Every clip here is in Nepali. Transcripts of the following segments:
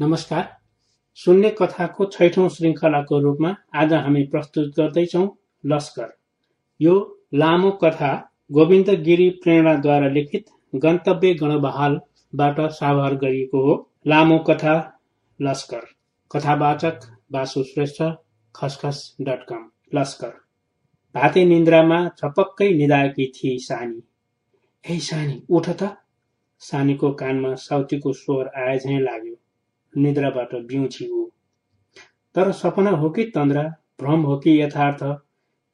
नमस्कार। सुन्ने कथाको छैठौं श्रृङ्खलाको रूपमा आज हामी प्रस्तुत गर्दैछौ लस्कर। यो लामो कथा गोविन्द गिरी प्रेरणाद्वारा लिखित गन्तव्य गणबहालबाट साभार गरिएको हो। लामो कथा लस्कर। कथावाचक वासु श्रेष्ठ खसखस डट कम। लस्कर। भाते निन्द्रामा छपक्कै निधाएकी थिए सानी। हे सानी उठ त सानीको कानमा साउतीको स्वर आए झैँ लाग्यो। निद्राबाट बिउछि ऊ तर सपना हो कि तन्द्रा भ्रम हो कि यथार्थ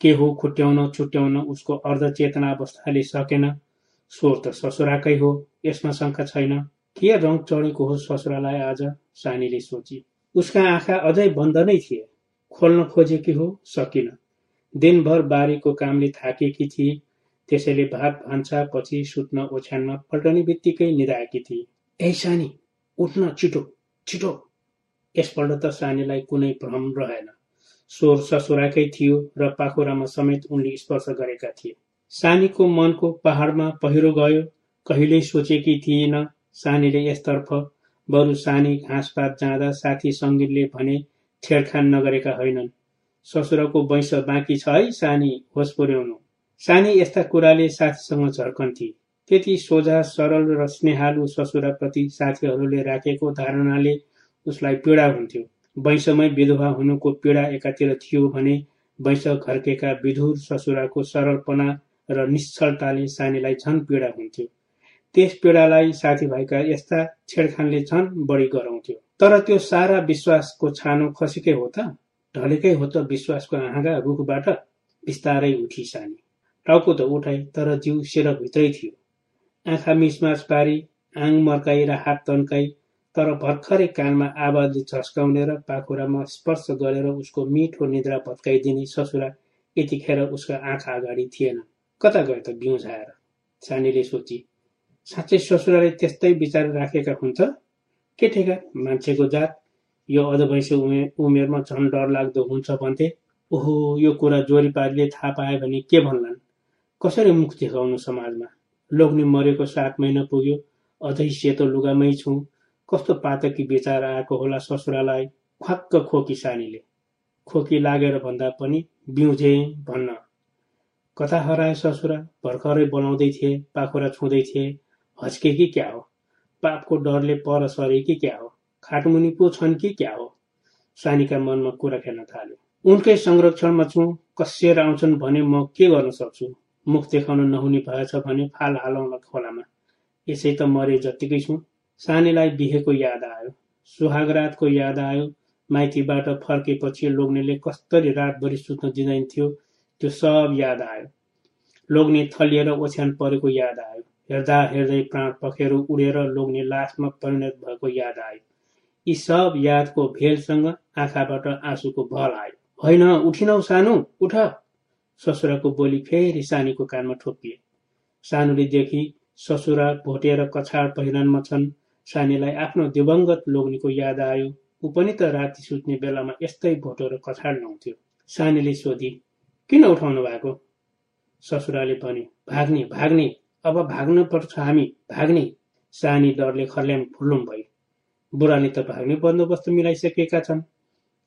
के हो खुट्याउन छुट्याउन उसको अर्धचेतना अवस्थाले सकेन। स्वर त ससुराकै हो यसमा शङ्का छैन। के रङ चढेको हो ससुरालाई आज सानीले सोची। उसका आँखा अझै बन्द नै थिए। खोल्न खोजेकी हो सकिन। दिनभर बारीको कामले थाकेकी थिए। त्यसैले भात भान्सा पछि सुत्न ओछ्यानमा पल्टने बित्तिकै निधाएकी थिए। ए सानी उठ्न छिटो। छिटो। यसपल्ट त सानीलाई कुनै भ्रम रहेन। स्वर ससुराकै थियो र पाखुरामा समेत उनले स्पर्श गरेका थिए। सानीको मनको पहाडमा पहिरो गयो। कहिल्यै सोचेकी थिएन सानीले यसतर्फ। बरु सानी घाँसपात जाँदा साथी सङ्गीतले भने छेडखान नगरेका होइनन्। ससुराको वैंश बाँकी छ है सानी होस पुर्याउनु। सानी यस्ता कुराले साथीसँग झर्कन्थे। त्यति सोझा सरल र स्नेहालु ससुराप्रति साथीहरूले राखेको धारणाले उसलाई पीडा हुन्थ्यो। वैंशमै विधवा हुनुको पीडा एकातिर थियो भने वैंश घर्केका विधुर ससुराको सरलपना र निश्चलताले सानीलाई झन पीडा हुन्थ्यो। त्यस पीडालाई साथीभाइका यस्ता छेडखानले झन बढी गराउँथ्यो। तर त्यो सारा विश्वासको छानो खसेकै हो त? ढलेकै हो त विश्वासको हाँगा रुखबाट बिस्तारै उठी सानी। टाउको त उठाए तर जिउ भित्रै थियो। आँखा मिसमास पारी आङ मर्काई र हात तन्काई तर भर्खरै कानमा आवाजले झस्काउने र पाखुरामा स्पर्श गरेर उसको मिठो निद्रा भत्काइदिने ससुरा यतिखेर उसका आँखा अगाडि थिएन। कता गयो त बिउझाएर सानीले सोची। साँच्चै ससुराले त्यस्तै विचार राखेका हुन्छ के ठेका मान्छेको जात। यो अधवैँसी उमेर उमेरमा झन् डर लाग्दो हुन्छ भन्थे। ओहो यो कुरा जोरीपारीले थाहा पायो भने के भन्लान्? कसरी मुख देखाउनु समाजमा? लोग्ने मरेको सात महिना पुग्यो अझै सेतो लुगामै छु। कस्तो पातकी विचार आएको होला ससुरालाई ख्वाक्क खोकी सानीले। खोकी लागेर भन्दा पनि बिउझे भन्न। कथा हराए ससुरा भर्खरै बोलाउँदै थिए पाखुरा छुँदै थिए। हच्के कि क्या हो? पापको डरले पर सरे कि क्या हो? खाटमुनि पो छन् कि क्या हो? सानीका मनमा कुरा खेल्न थाल्यो। उनकै संरक्षणमा छु कसिएर आउँछन् भने म के गर्न सक्छु? मुख देखाउन नहुने भएछ भने फाल हालौँला खोलामा। यसै त मरे जत्तिकै छु। सानीलाई बिहेको याद आयो। सुहागरातको याद आयो। माइतीबाट फर्केपछि लोग्नेले कस्तरी रातभरि सुत्न दिँदैन्थ्यो। त्यो सब याद आयो। लोग्ने थलिएर ओछ्यान परेको याद आयो। हेर्दा हेर्दै प्राण पखेर उडेर लोग्ने लासमा परिणत भएको याद आयो। यी सब यादको भेलसँग आँखाबाट आँसुको भल आयो। होइन उठिनौ सानो उठ! ससुराको बोली फेरि सानीको कानमा ठोकिए सानुले देखि ससुरा भोटेर कछाड पहिरनमा छन्। सानीलाई आफ्नो दिवङ्गत लोग्नेको याद आयो। ऊ पनि त राति सुत्ने बेलामा यस्तै भोटो र कछाड लाउँथ्यो सानीले सोधी किन उठाउनु भएको? ससुराले भने भाग्ने भाग्ने अब भाग्नु पर्छ हामी भाग्ने। सानी डरले खर्ल्याम फुल्लुम भई बुढाले त भाग्ने बन्दोबस्त मिलाइसकेका छन्।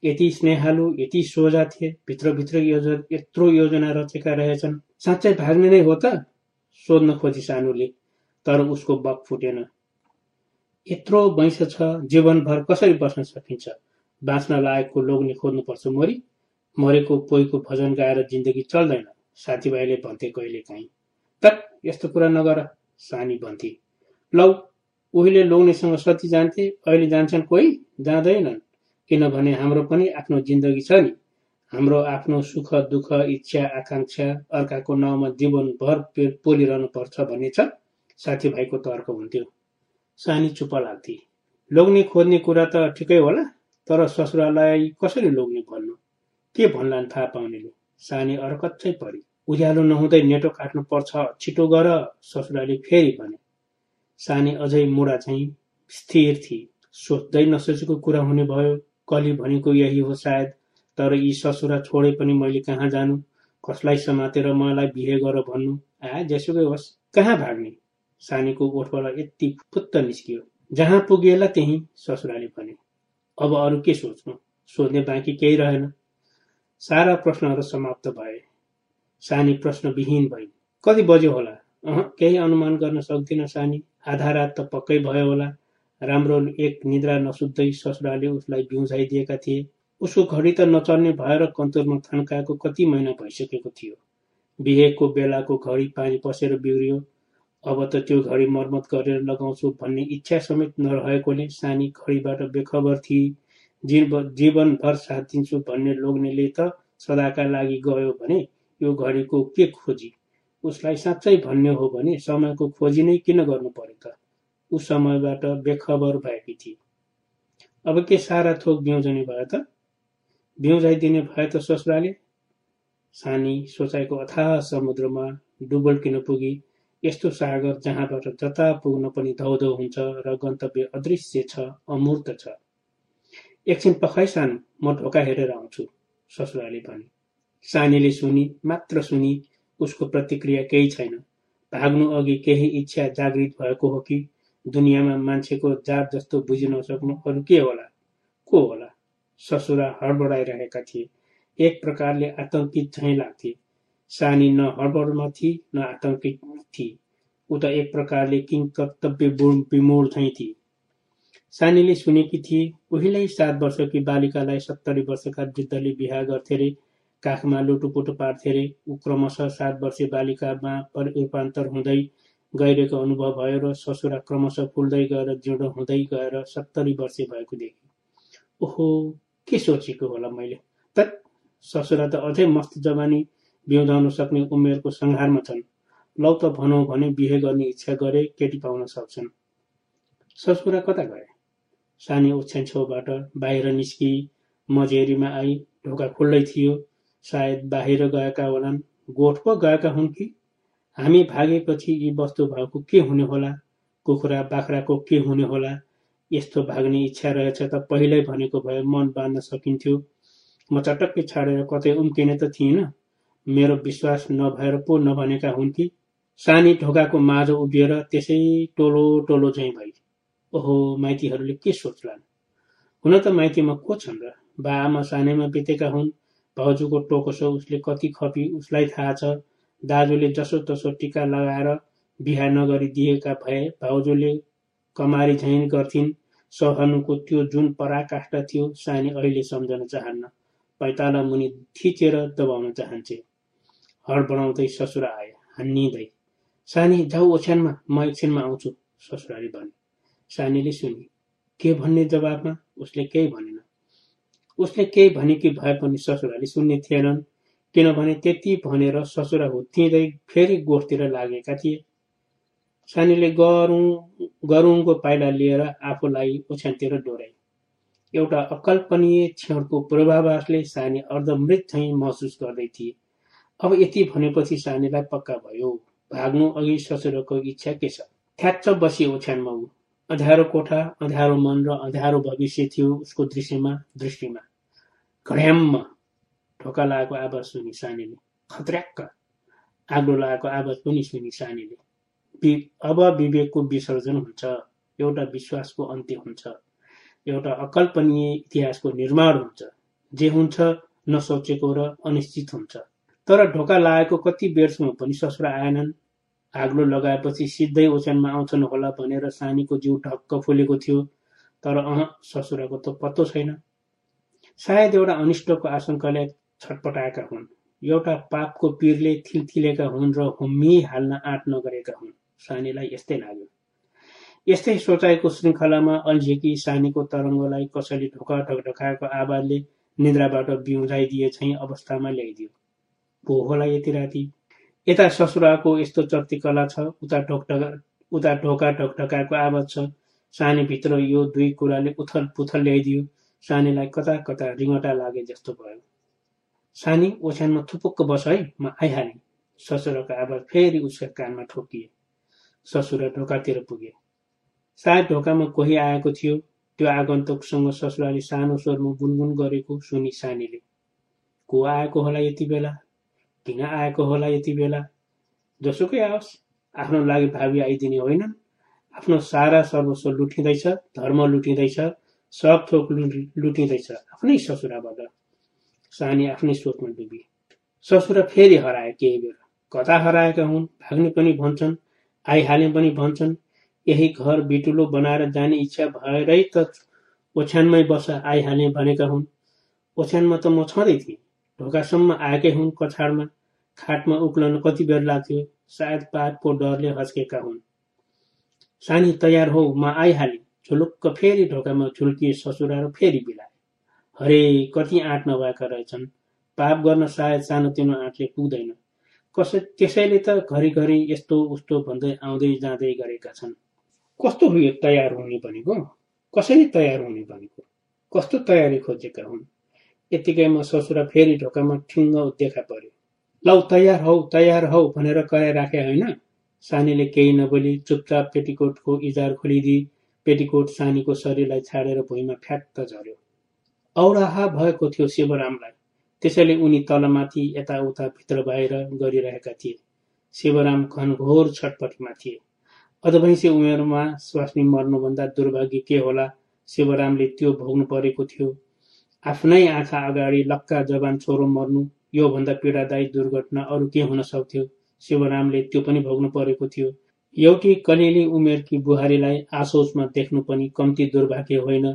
यति स्नेहालु यति सोझा थिए भित्रभित्र योजना यत्रो योजना रचेका रहेछन्। साँच्चै भाग्ने नै हो त? सोध्न खोजी सानुले तर उसको बक फुटेन। यत्रो वैंश छ जीवनभर कसरी बस्न सकिन्छ? बाँच्न लागेको लोग्ने खोज्नुपर्छ मोरी। मरेको पोइको भजन गाएर जिन्दगी चल्दैन साथीभाइले भन्थे कहिले काहीँ। त यस्तो कुरा नगर सानी भन्थे। लौ उहिले लोग्नेसँग सती जान्थे अहिले जान्छन् कोही? जाँदैनन्। किनभने हाम्रो पनि आफ्नो जिन्दगी छ नि। हाम्रो आफ्नो सुख दुःख इच्छा आकाङ्क्षा अर्काको नाउँमा जीवनभर पोलिरहनु पर्छ भन्ने छ। साथीभाइको तर्क हुन्थ्यो। सानी चुप लाग्थे। लोग्ने खोज्ने कुरा त ठिकै होला तर ससुरालाई कसरी लोग्ने भन्नु? के भन्लान् थाहा पाउनेले? सानी अर्कच्छै परि। उज्यालो नहुँदै नेटो काट्नु पर्छ छिटो गर ससुराले फेरि भने। सानी अझै मुडा चाहिँ स्थिर थिए सोच्दै नसोचेको कुरा हुने भयो। कली भनेको यही हो सायद। तर यी ससुरा छोडे पनि मैले कहाँ जानु? कसलाई समातेर मलाई बिहे गर भन्नु? आ जेसुकै होस्। कहाँ भाग्ने? सानीको ओठबाट यति फुत्त निस्कियो। जहाँ पुगेला त्यही ससुराले भने अब अरू के सोच्नु? सोध्ने बाँकी केही रहेन। सारा प्रश्नहरू समाप्त भए। सानी प्रश्नविहीन भई। कति बज्यो होला? अह केही अनुमान गर्न सक्दिन सानी? आधा रात त पक्कै भयो होला। राम्रो एक निद्रा नसुत्दै ससुराले उसलाई बिउझाइदिएका थिए। उसको घडी त नचल्ने भएर कन्तुरमा थन्काएको कति महिना भइसकेको थियो। बिहेको बेलाको घडी पानी पसेर बिग्रियो। अब त त्यो घडी मर्मत गरेर लगाउँछु भन्ने इच्छा समेत नरहेकोले सानी घडीबाट बेखबर थिए। जीवनभर साथ दिन्छु भन्ने लोग्नेले त सदाका लागि गयो भने यो घडीको के खोजी? उसलाई साँच्चै भन्ने हो भने समयको खोजी नै किन गर्नु पर्यो त? ऊ समयबाट बेखबर भएकी थिए। अब के सारा थोक बिउजनी भयो त? बिउजाइदिने भए त ससुराले सानी सोचाइको अथाह समुद्रमा डुबल्किन पुगी यस्तो सागर जहाँबाट जता पुग्न पनि धौधौ हुन्छ र गन्तव्य अदृश्य छ अमूर्त छ। एकछिन पखाइ सानो म ढोका हेरेर आउँछु ससुराले भने। सानीले सुनि मात्र सुनि उसको प्रतिक्रिया केही छैन। भाग्नु अघि केही इच्छा जागृत भएको हो कि दुनियाँमा मान्छेको जात जस्तो बुझिन सक्नु अरू के होला? को होला? ससुरा हडबडाइरहेका थिए। एक प्रकारले आतंकित झैँ लाग्थे। सानी न हडबडमा थिए न आतंकित थिए। ऊ त एक प्रकारले किङ कर्तव्य विमूढ झैँ थिए। सानीले सुनेकी थिए उहिल्यै सात वर्षकी बालिकालाई सत्तरी वर्षका वृद्धले बिहा गर्थे रे काखमा लुटुपुटु पार्थे रे। ऊ क्रमशः सात वर्षीय बालिकामा रूपान्तर हुँदै गइरहेको अनुभव भयो र ससुरा क्रमशः फुल्दै गएर जिउँदो हुँदै गएर सत्तरी वर्ष भएको देखेँ। ओहो के सोचेको होला मैले? त ससुरा त अझै मस्त जवानी बिउदाउन सक्ने उमेरको संहारमा छन्। लौ त भनौँ भने बिहे गर्ने इच्छा गरे केटी पाउन सक्छन्। ससुरा कता गए? सानी ओछ्यान छेउबाट बाहिर निस्कि मझेरीमा आई ढोका खुल्लै थियो। सायद बाहिर गएका होलान्। गोठ पो गएका हुन् कि? हामी भागेपछि यी वस्तु भएको के हुने होला? कुखुरा बाख्राको के हुने होला? यस्तो भाग्ने इच्छा रहेछ त पहिल्यै भनेको भए मन बाँध्न सकिन्थ्यो। म चटक्कै छाडेर कतै उम्किने त थिइनँ। मेरो विश्वास नभएर पो नभनेका हुन् कि? सानी ढोकाको माझो उभिएर त्यसै टोलो टोलो झैँ भई। ओहो माइतीहरूले के सोच्लान्? हुन त माइतीमा को छन् र? बा आमा सानैमा बितेका हुन्। भाउजूको टोकसो उसले कति खपी उसलाई थाहा छ। दाजुले जसो तसो टिका लगाएर बिहा नगरिदिएका भए भाउजूले कमारी झैँ गर्थिन्। सहनुको त्यो जुन पराकाष्ठ थियो सानी अहिले सम्झन चाहन्न। पैताला मुनि थिचेर दबाउन चाहन्छे। हडबडाउँदै ससुरा आए। हान्निँदै सानी जाऊ ओछ्यानमा म एकछिनमा आउँछु ससुराले भने। सानीले सुनि। के भन्ने जवाबमा उसले केही भनेन। उसले केही भनेकी भए पनि ससुराले सुन्ने थिएनन्। किनभने त्यति भनेर ससुरा हुत्तिँदै फेरि गोठतिर लागेका थिए। सानीले गरौँ गरुङको पाइला लिएर आफूलाई ओछ्यानतिर डोराए एउटा अकल्पनीय क्षणको पूर्वाभासले सानी अर्धमृत झैँ महसुस गर्दै थिए। अब यति भनेपछि सानीलाई पक्का भयो। भाग्नु अघि ससुरको इच्छा के छ? थ्याच्च बसी ओछ्यानमा ऊ अँध्यारो कोठा अँध्यारो मन र अँध्यारो भविष्य थियो उसको दृश्यमा दृष्टिमा। घड्याम्म। ढोका लागेको आवाज सुनि सानीले खत्र्याक्क आगो लागेको आवाज पनि सुनि सानीले अब विवेकको विसर्जन हुन्छ एउटा विश्वासको अन्त्य हुन्छ एउटा अकल्पनीय इतिहासको निर्माण हुन्छ जे हुन्छ नसोचेको र अनिश्चित हुन्छ तर ढोका लागेको कति बेरसम्म पनि ससुरा आएनन् आग्लो लगाएपछि सिधै ओछ्यानमा आउँछन् होला भनेर सानीको जिउ ढक्क फुलेको थियो तर अह ससुराको त पत्तो छैन सायद एउटा अनिष्टको आशंकाले छटपटाएका हुन्। एउटा पापको पिरले थिलथिलेका हुन् र हुम्मी हाल्न आँट नगरेका हुन्। सानीलाई यस्तै लाग्यो। यस्तै सोचाइको श्रृङ्खलामा अल्झेकी सानीको तरङ्गलाई कसैले ढोका ढकढकाएको आवाजले निद्राबाट बिउजाइदिए चाहिँ अवस्थामा ल्याइदियो। भो होला यति राति यता ससुराको यस्तो चर्ती कला छ उता ढोकढका उता ढोका ढकढकाएको आवाज छ सानीभित्र यो दुई कुराले उथल पुथल ल्याइदियो। सानीलाई कता कता रिङटा लागे जस्तो भयो। सानी ओछ्यानमा थुपुक्क बस है म आइहालेँ। ससुराको आवाज फेरि उसका कानमा ठोकिए। ससुरा ढोकातिर पुगे। सायद ढोकामा कोही आएको थियो। त्यो आगन्तुकसँग ससुराले सानो स्वरमा गुनगुन गरेको सुनि सानीले। को आएको होला यति बेला? किन आएको होला यति बेला? जसुकै आओस् आफ्नो लागि भावी आइदिने होइनन्। आफ्नो सारा सर्वस्व लुटिँदैछ धर्म लुटिँदैछ सब थोक लुटिँदैछ। आफ्नै ससुराबाट। सानी आफ्नै सोचमा डुबी। ससुरा फेरि हराए केही बेर। कता हराएका हुन् भाग्ने पनि भन्छन् आइहाले पनि भन्छन्। यही घर बिटुलो बनाएर जाने इच्छा भएरै त ओछ्यानमै बस आइहाले भनेका हुन्। ओछ्यानमा त म छँदै थिएँ। ढोकासम्म आएकै हुन् कछाडमा। खाटमा उक्लन कति बेर लाग्थ्यो सायद पापको डरले हस्केका हुन्। सानी तयार हो म आइहालेँ। झुलुक्क फेरि ढोकामा झुल्किए ससुरा र फेरि बिलाए हरे कति आँट नभएका रहेछन्? पाप गर्न सायद सानोतिनो आँटले पुग्दैन। कसै त्यसैले त घरिघरि यस्तो उस्तो भन्दै आउँदै जाँदै गरेका छन्। कस्तो हो तयार हुने भनेको? कसरी तयार हुने भनेको? कस्तो तयारी खोजेका हुन्? यत्तिकैमा ससुरा फेरि ढोकामा ठिङ्ग देखा पर्यो लौ तयार हौ तयार हौ भनेर कराइराखे होइन? सानीले केही नबोली चुपचाप पेटिकोटको इजार खोलिदिई पेटिकोट सानीको शरीरलाई छाडेर भुइँमा फ्याट्ट झर्यो औराहा भएको थियो शिवरामलाई। त्यसैले उनी तलमाथि यताउता भित्र बाहिर गरिरहेका थिए। शिवराम घनघोर छटपटीमा थिए। अधभैँसी उमेरमा स्वास्नी मर्नुभन्दा दुर्भाग्य के होला शिवरामले त्यो भोग्नु परेको थियो। आफ्नै आँखा अगाडि लक्का जवान छोरो मर्नु योभन्दा पीडादायी दुर्घटना अरू के हुन सक्थ्यो? शिवरामले त्यो पनि भोग्नु परेको थियो। एउटी कलिली उमेरकी बुहारीलाई आसोचमा देख्नु पनि कम्ती दुर्भाग्य होइन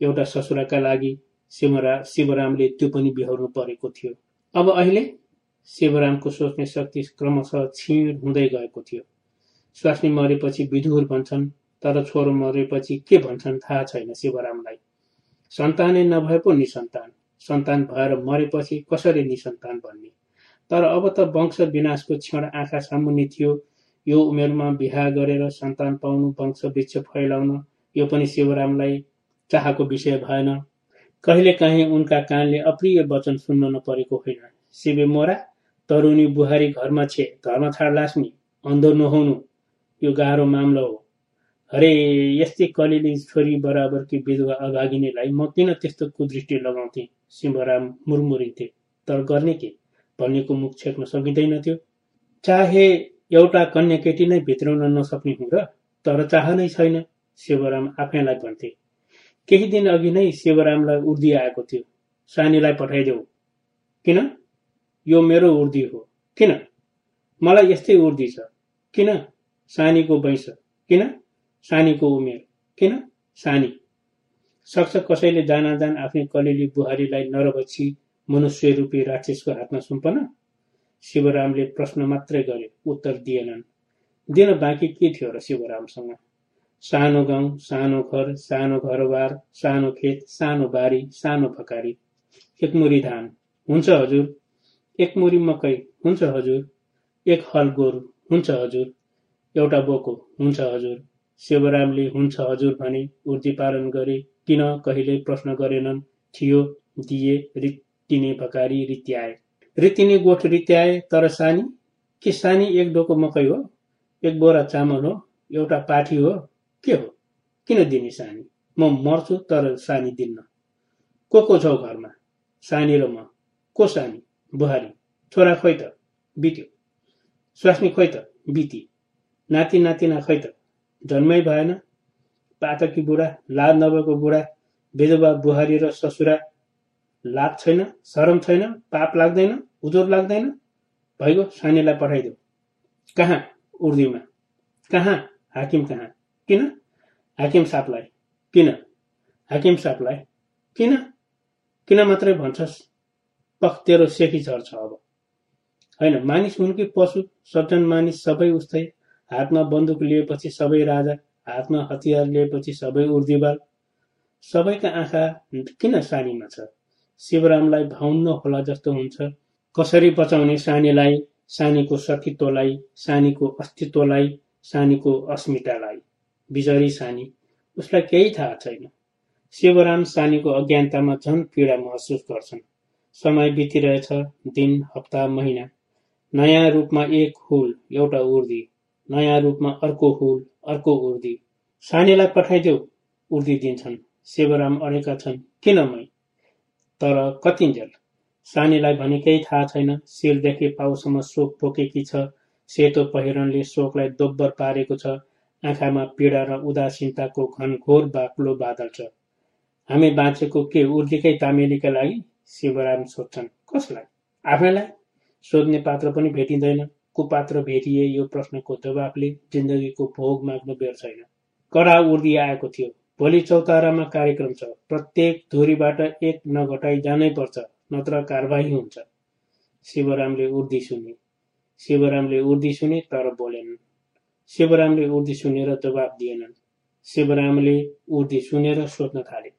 एउटा ससुराका लागि शिवरा शिवरामले त्यो पनि बिहोर्नु परेको थियो। अब अहिले शिवरामको सोच्ने शक्ति क्रमशः क्षीण हुँदै गएको थियो। स्वास्नी मरेपछि विधुर भन्छन् तर छोरो मरेपछि के भन्छन् थाहा छैन शिवरामलाई। सन्तानै नभए पो निसन्तान। सन्तान भएर मरेपछि कसरी निसन्तान भन्ने तर अब त वंश विनाशको क्षण आँखा सामुन्ने थियो। यो उमेरमा बिहा गरेर सन्तान पाउनु वंश वृक्ष फैलाउन यो पनि शिवरामलाई चाहको विषय भएन। कहिले काहीँ उनका कानले अप्रिय वचन सुन्न नपरेको होइन। शिवे मोरा तरुणी बुहारी घरमा छे धर्म छाड अन्धो नहुनु यो गाह्रो मामला हो। अरे यस्तै कलिली छोरी बराबरकी विधवा अभागिनीलाई म किन त्यस्तो कुदृष्टि लगाउँथे? शिवराम मुरमुरिन्थे। तर गर्ने के? भन्नेको मुख छेक्न सकिँदैन थियो चाहे एउटा कन्या केटी नै भित्राउन नसक्ने हुँ र तर चाह नै छैन शिवराम आफैलाई भन्थे। केही दिन अघि नै शिवरामलाई उर्दी आएको थियो। सानीलाई पठाइदेऊ। किन? यो मेरो उर्दी हो। किन? मलाई यस्तै उर्दी छ। किन? सानीको वैंश। किन? सानीको उमेर। किन? सानी। सक्छ कसैले जान आफ्नै कलिली बुहारीलाई नरभक्षी मनुष्य रूपी राक्षसको हातमा सुम्पन? शिवरामले प्रश्न मात्रै गरे उत्तर दिएनन्। दिन बाँकी के थियो र शिवरामसँग? सानो गाउँ सानो घर सानो घरबार सानो खेत सानो बारी सानो भकारी। एकमुरी धान। हुन्छ हजुर। एक मुरी मकै। हुन्छ हजुर। एक हल गोरु। हुन्छ हजुर। एउटा बोको। हुन्छ हजुर। शिवरामले हुन्छ हजुर भने उर्दी पालन गरे किन कहिले प्रश्न गरेनन्? थियो दिए रित्तिने भकारी रित्याए। रित्तिने गोठ रित्याए तर सानी? के सानी एक डोको मकै हो? एक बोरा चामल हो? एउटा पाठी हो? के हो? किन दिने सानी? म मर्छु तर सानी दिन्न। को को छौ घरमा? सानी र म। को सानी? बुहारी। छोरा खोइ त बित्यो। स्वास्नी खोइ त बिती। नाति नातिना खै त जन्मै भएन। पातकी बुढा लाज नभएको बुढा विधवा बुहारी र ससुरा लाज छैन शरम छैन पाप लाग्दैन उजोर लाग्दैन। भइगयो सानीलाई पठाइदेऊ। कहाँ? उर्दीमा। कहाँ? हाकिम कहाँ? किन? हाकिम सापलाई किन? हाकिम सापलाई किन? किन मात्रै भन्छस्? पख तेरो सेखी झर्छ अब। होइन मानिस हुन् कि पशु? सज्जन मानिस सबै उस्तै। हातमा बन्दुक लिएपछि सबै राजा हातमा हतियार लिएपछि सबै उर्दिवाल सबैका आँखा किन सानीमा छ? शिवरामलाई भाउन्न होला जस्तो हुन्छ। कसरी बचाउने सानीलाई सानीको सतीत्वलाई सानीको अस्तित्वलाई सानीको अस्मितालाई? बिजरी सानी उसलाई केही थाहा छैन। शिवराम सानीको अज्ञानतामा झन पीडा महसुस गर्छन्। समय बितिरहेछ दिन हप्ता महिना। नयाँ रूपमा एक हुल एउटा उर्दी। नयाँ रूपमा अर्को हुल अर्को उर्दी। सानीलाई पठाइदेऊ उर्दी दिन्छन्। शिवराम अडेका छन् किन मै? तर कतिन्जेल सानीलाई भने केही थाहा छैन। शिरदेखि पाउसम्म शोक पोकेकी छ। सेतो पहिरनले शोकलाई दोब्बर पारेको छ। आँखामा पीडा र उदासीनताको घनघोर बाक्लो बादल छ। हामी बाँचेको के उर्दीकै तामेलीका लागि शिवराम सोध्छन् कसलाई? आफैलाई? सोध्ने पात्र पनि भेटिँदैन। कुपात्र भेटिए यो प्रश्नको जवाफले जिन्दगीको भोग माग्नु बेर छैन। कडा उर्दी आएको थियो। भोलि चौतारामा कार्यक्रम छ। प्रत्येक धुरीबाट एक नघटाई जानै पर्छ नत्र कारवाही हुन्छ। शिवरामले उर्दी सुने। शिवरामले उर्दी सुने तर बोलेनन्। शिवरामले उर्दी सुनेर जवाब दिएनन् शिवरामले उर्दी सुनेर सोध्न थाले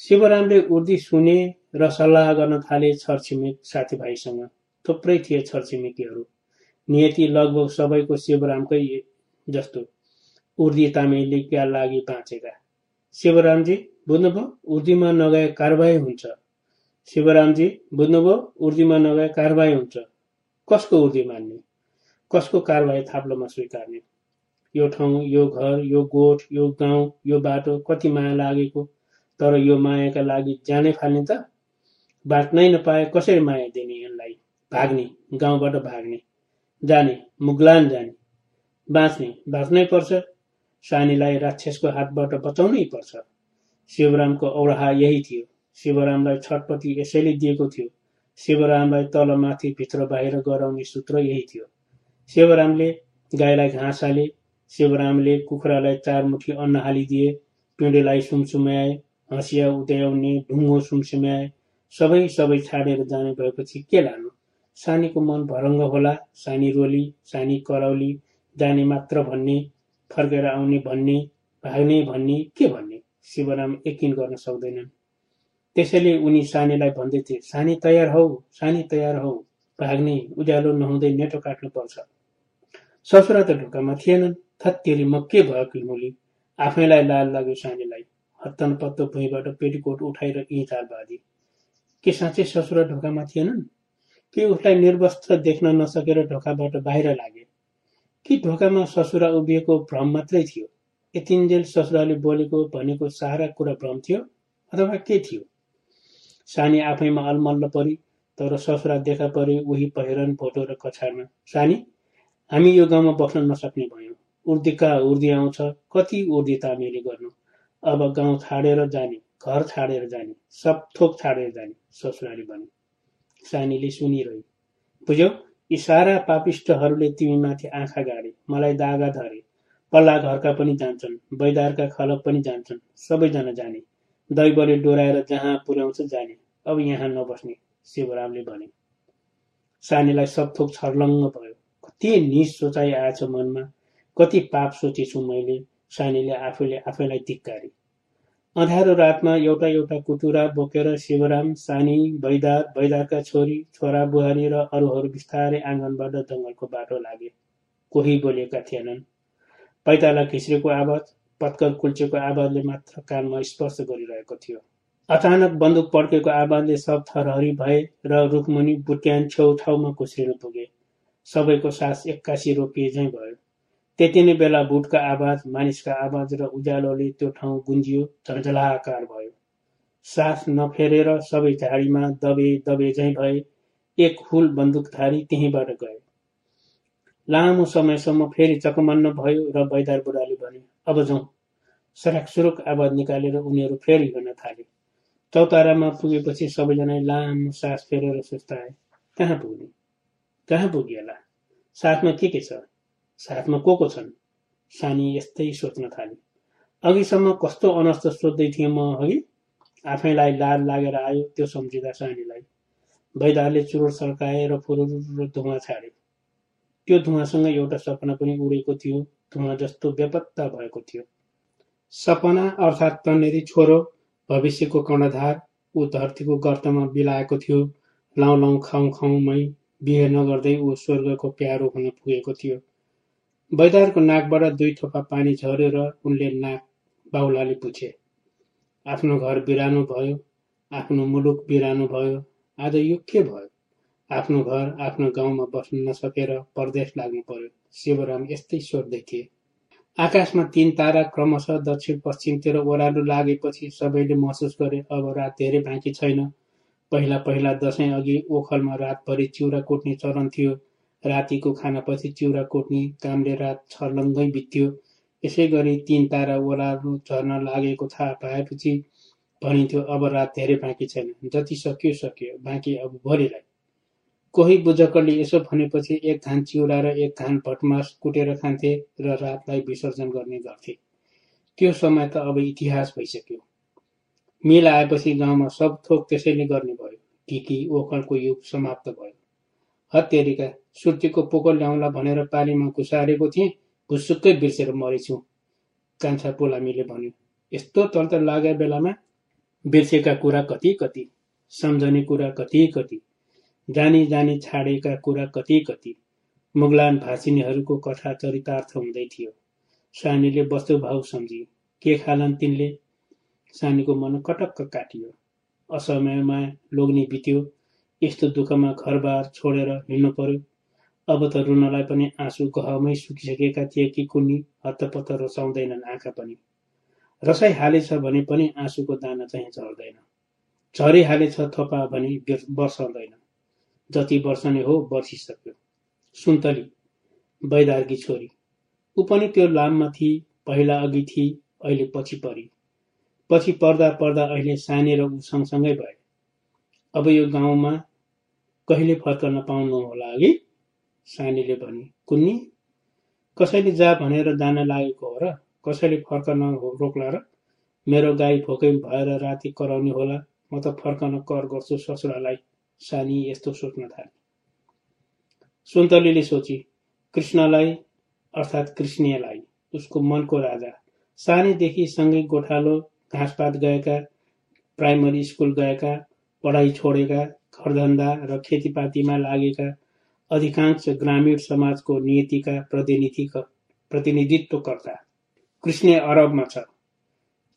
शिवरामले उर्दी सुने र सल्लाह गर्न थाले छरछिमेक साथीभाइसँग थुप्रै थिए छरछिमेकीहरू नियति लगभग सबैको शिवरामकै जस्तो उर्दी तामेलीका लागि बाँचेका शिवरामजी बुझ्नुभयो उर्दीमा नगए कारवाही हुन्छ शिवरामजी बुझ्नुभयो उर्दीमा नगए कारवाही हुन्छ कसको उर्दी मान्ने कसको कारवाही थाप्लोमा स्वीकार्ने? यो ठाउँ यो घर यो गोठ यो गाउँ यो बाटो कति माया लागेको? तर यो मायाका लागि जानै फाल्ने त बाँच्नै नपाए कसरी माया दिने यसलाई भाग्ने गाउँबाट भाग्ने। जाने मुगलान जाने। बाँच्ने बाँच्नै पर्छ। सानीलाई राक्षसको हातबाट बचाउनै पर्छ। शिवरामको औराहा यही थियो। शिवरामलाई छटपट्टि यसैले दिएको थियो। शिवरामलाई तल माथि भित्र बाहिर गराउने सूत्र यही थियो। शिवरामले गाईलाई घाँस हाले शिवरामले कुखुरालाई चार मुठी अन्न हालिदिए पिँढीलाई सुमसुम्याए हँसिया उद्याउने ढुङ्गो सुमसुम्याए सबै सबै छाडेर जाने भएपछि के लानु? सानीको मन भरङ्ग होला सानी रोली सानी कराउली जाने मात्र भन्ने फर्केर आउने भन्ने भाग्ने भन्ने के भन्ने? शिवराम यकिन गर्न सक्दैनन्। त्यसैले उनी सानीलाई भन्दैथे सानी तयार हौ सानी तयार हौ भाग्ने उज्यालो नहुँदै नेटो काट्नु पर्छ ससुरा त ढोकामा थिएनन्। थत्तेरी म के भयो किमुली आफैलाई लाल लाग्यो सानीलाई हत्तन पत्तो भुइँबाट पेटीकोट उठाएर इँचाल बाँधी के साँच्चै ससुरा ढोकामा थिएनन्? कि उसलाई निर्वस्त्र देख्न नसकेर ढोकाबाट बाहिर लागे? कि ढोकामा ससुरा उभिएको भ्रम मात्रै थियो? यतिन्जेल ससुराले बोलेको भनेको सारा कुरा भ्रम थियो? अथवा के थियो? सानी आफैमा अलमल्ल परी तर ससुरा देखा परे उही पहिरन भोटो र कछारमा। सानी? हामी यो गाउँमा बस्न नसक्ने भयौँ। उर्दीका उर्दी आउँछ कति उर्दी तामेली गर्नु। अब गाउँ छाडेर जाने घर छाडेर जाने सब थोक छाडेर जाने ससुराली भने सानीले सुनिरहे बुझ्यौ यी सारा पापिष्टहरूले तिमीमाथि आँखा गाडे मलाई दागा धरे। पल्ला घरका पनि जान्छन् बैदारका खलक पनि जान्छन् सबैजना जाने। दैवले डोराएर जहाँ पुर्याउँछ जाने। अब यहाँ नबस्ने शिवरामले भने। सानीलाई सब थोक छर्लङ्ग भयो। कति निस सोचाइ आएछ मनमा। कति पाप सोचेछु मैले सानीले आफूले आफैलाई धिक्कारी। अँध्यारो रातमा एउटा एउटा कुटुरा बोकेर शिवराम सानी बैदार बैदारका छोरी छोरा बुहारी र अरूहरू बिस्तारै आँगनबाट जङ्गलको बाटो लागे। कोही बोलेका थिएनन्। पैताला खिच्रेको आवाज पत्कर कुल्चेको आवाजले मात्र कानमा स्पर्श गरिरहेको थियो। अचानक बन्दुक पड्केको आवाजले सब थरहरी भए र रुखमुनि बुट्यान छेउछाउमा कुस्रिन पुगे। सबैको सास एक्कासी रोकिए झैँ भयो। त्यति नै बेला बुटका आवाज मानिसका आवाज र उज्यालोले त्यो ठाउँ गुन्जियो झन्झलाकार भयो। सास नफेरेर सबै झाडीमा दबे दबे झैँ भए एक हुल बन्दुकधारी त्यहीँबाट गए। लामो समयसम्म फेरि चकमन्न भयो र बैदार बुढाले भने अब जाउँ। सराक सुरुक आवाज निकालेर उनीहरू फेरि हिँड्न थाले। चौतारामा पुगेपछि सबैजना लामो सास फेरेर सुस्ताए कहाँ पुग्ने? कहाँ पुगिएला साथमा के के छ? साथमा को को छन्? सानी यस्तै सोच्न थाले। अघिसम्म कस्तो अनस्त सोध्दै थिएँ म अघि आफैलाई लाल लागेर आयो त्यो सम्झिँदा सानीलाई। भैदारले चुरोट र फुरुर धुवा छाडे त्यो धुवासँग एउटा सपना पनि उडेको थियो धुवा जस्तो बेपत्ता भएको थियो। सपना अर्थात् तन्नेरी छोरो भविष्यको कर्णधार ऊ धरतीको गर्तमा बिलाएको थियो लाउ लाउ खाउँ खाउँ बिहे नगर्दै ऊ स्वर्गको प्यारो हुन पुगेको थियो। बैदारको नाकबाट दुई थोपा पानी झर्यो र उनले नाक बाहुलाले पुछे आफ्नो घर बिरानो भयो आफ्नो मुलुक बिरानो भयो आज यो के भयो? आफ्नो घर आफ्नो गाउँमा बस्न नसकेर परदेश लाग्नु पर्यो। शिवराम यस्तै सोध्दै थिए। आकाशमा तीन तारा क्रमशः दक्षिण पश्चिमतिर ओह्रालो लागेपछि सबैले महसुस गरे अब रात धेरै बाँकी छैन। पहिला पहिला दसैँ अघि ओखलमा रातभरि चिउरा कुट्ने चलन थियो। रातिको खानापछि चिउरा कोट्ने कामले रात छर्लङ्गै बित्यो। यसै गरी तीन तारा ओह्रालो झर्न लागेको थाहा पाएपछि भनिन्थ्यो अब रात धेरै बाँकी छैन। जति सक्यो सक्यो। बाँकी अब भोलिलाई कोही बुझकले यसो भनेपछि एक धान चिउरा र एक धान भटमास कुटेर खान्थे र रातलाई विसर्जन गर्ने गर्थे। त्यो समय त अब इतिहास भइसक्यो। मिल आएपछि गाउँमा सब थोक त्यसैले गर्ने भयो। ढिकी ओखलको युग समाप्त भयो। हत्तेरिका सुर्तीको पोको ल्याउला भनेर पालीमा घुसारेको थिएँ भुसुक्कै बिर्सेर मरेछु। कान्छा पोलामीले भन्यो यस्तो तन्त्र लागेको बेलामा बिर्सेका कुरा कति कति सम्झने कुरा कति कति जानी जानी छाडेका कुरा कति कति मुगलान भाषिनीहरूको कथा चरितार्थ हुँदै थियो। सानीले वस्तुभाव सम्झी के खालान् तिनले? सानीको मन कटक्क काटियो। असमयमा लोग्ने बित्यो। यस्तो दुःखमा घरबार छोडेर हिँड्नु पर्यो। अब त रुनलाई पनि आँसु गहमै सुकिसकेका थिए कि कुन्नी हत्तपत्त रसाउँदैनन् आँखा पनि। रसाइहालेछ भने पनि आँसुको दाना चाहिँ झर्दैन। झरिहालेछ थोपा भने वर्षाउँदैन जति वर्षने हो वर्षिसक्यो सुन्तली बैदार्की छोरी ऊ पनि त्यो लाममा थिए पहिला अघि थिए अहिले पछि परी। पछि पर्दा पर्दा अहिले सानी र ऊ सँगसँगै भए। अब यो गाउँमा कहिले फर्कन होला अघि? सानीले भने कुन्नी कसैले जा भनेर जान लागेको हो र? कसैले फर्कन रोक्ला र? मेरो गाई फोकै भएर राति कराउने होला। म त फर्कन कर गर्छु ससुरालाई सानी यस्तो सोच्न थाले। सुन्तलीले सोची कृष्णलाई अर्थात् कृष्णलाई उसको मनको राजा। सानीदेखि सँगै गोठालो घाँसपात गएका प्राइमरी स्कुल गएका पढाइ छोडेका घरधन्दा र खेतीपातीमा लागेका अधिकांश ग्रामीण समाजको नियतिका प्रतिनिधि प्रतिनिधित्वकर्ता कृष्ण अरबमा छ।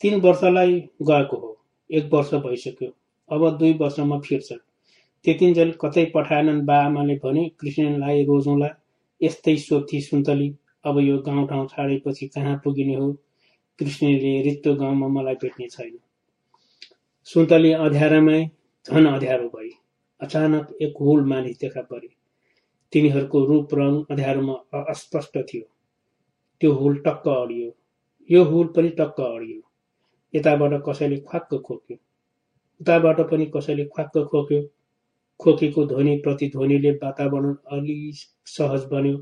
तीन वर्षलाई गएको हो। एक वर्ष भइसक्यो। अब दुई वर्षमा फिर्छ त्यतिन्जेल कतै पठाएनन् बा आमाले भने कृष्णलाई रोजौँला यस्तै सोध्थी सुन्तली अब यो गाउँठाउँ छाडेपछि कहाँ पुगिने हो? कृष्णले रित्तो गाउँमा मलाई भेट्ने छैन। सुन्तली अध्यारोमै झन अध्यारो भई अचानक एक हुल मानिस देखा परे। तिनीहरूको रूप रङ अँध्यारोमा अस्पष्ट थियो। त्यो हुल टक्क अडियो। यो हुल पनि टक्क अडियो। यताबाट कसैले ख्वाक्क खोक्यो। उताबाट पनि कसैले ख्वाक्क खोक्यो। खोकेको ध्वनि प्रतिध्वनिले वातावरण अलि सहज बन्यो।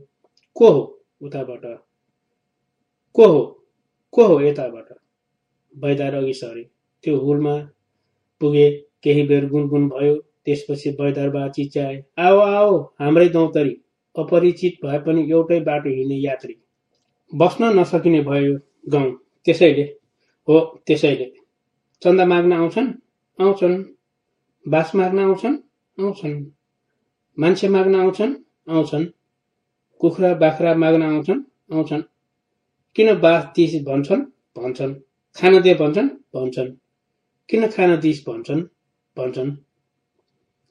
को हो उताबाट? को हो? को हो यताबाट? बैदार अघि सरे। त्यो हुलमा पुगे केही बेर गुनगुन भयो त्यसपछि बैदरबा चिच्याए आओ आओ हाम्रै दौतरी अपरिचित भए पनि एउटै बाटो हिँड्ने यात्री। बस्न नसकिने भयो गाउँ त्यसैले हो त्यसैले। चन्दा माग्न आउँछन्? आउँछन्। बास माग्न आउँछन्? आउँछन्। मान्छे माग्न आउँछन्? आउँछन्। कुखुरा बाख्रा माग्न आउँछन्? आउँछन्। किन बास भन्छन्? भन्छन्। खान दे भन्छन्? भन्छन्। किन खान दिस भन्छन्? भन्छन्।